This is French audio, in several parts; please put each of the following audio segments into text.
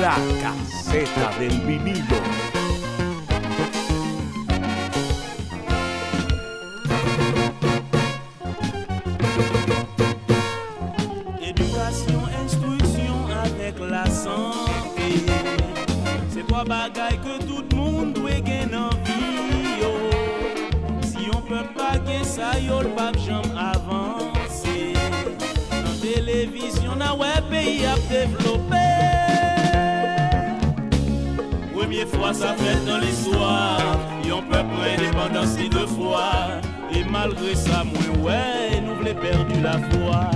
La caseta del vinilo. Na ouais, pays a développé. Première fois ça fait dans l'histoire. Yon indépendance ni deux fois. Et malgré ça moi ouais nous voulons perdu la foi.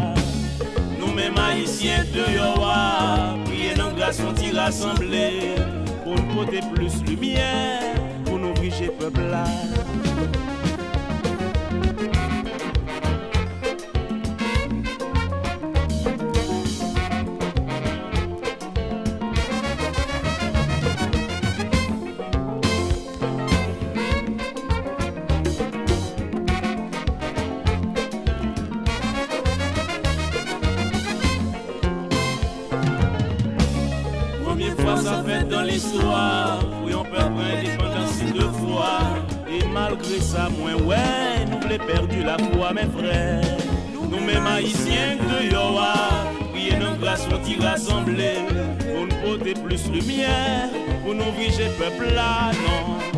Nous mêmes haïtiens de Yowa Prier dans grâce on t'y rassembler Pour nous porter plus lumière Pour nous richer peuple Oui on peut prendre indépendance deux fois Et malgré ça moi ouais nous voulons perdu la foi mes frères. Nous mêmes haïtiens de Yoa Prier dans grâce on t'y rassembler Pour nous porter plus lumière Pour nous viger peuple là non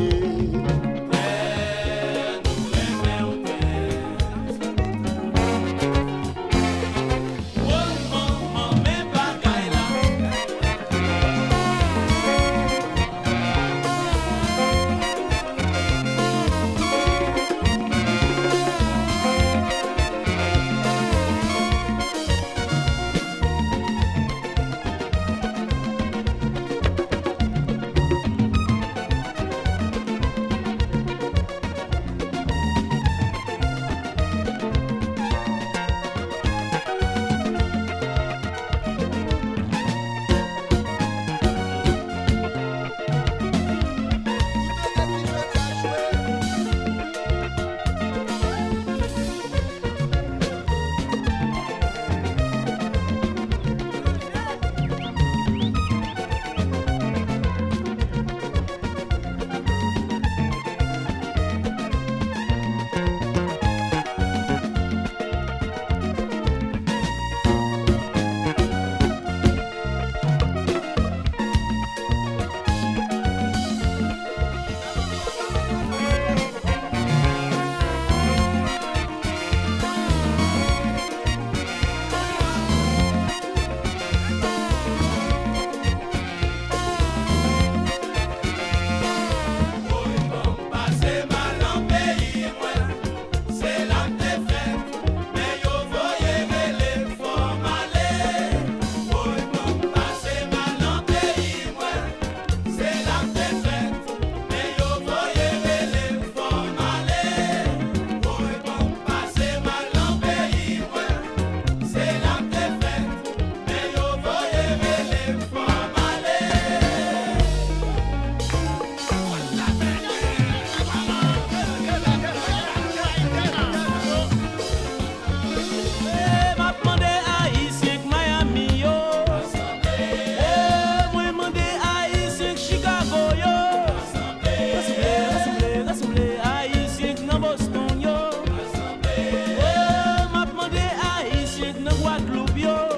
yo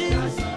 Jésus.